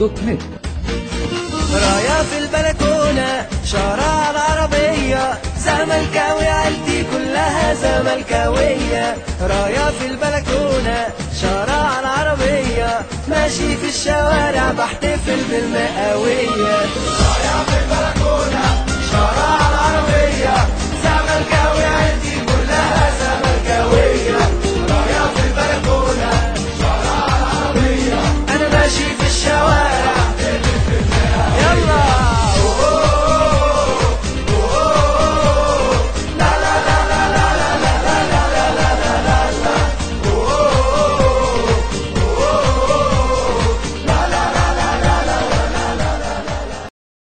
دوت نت رايا في البلكونة شارع العربية زملكاوي عيلتي كلها زملكاوية رايا في البلكونة شارع العربية ماشي في الشوارع بحتفل بالمئوية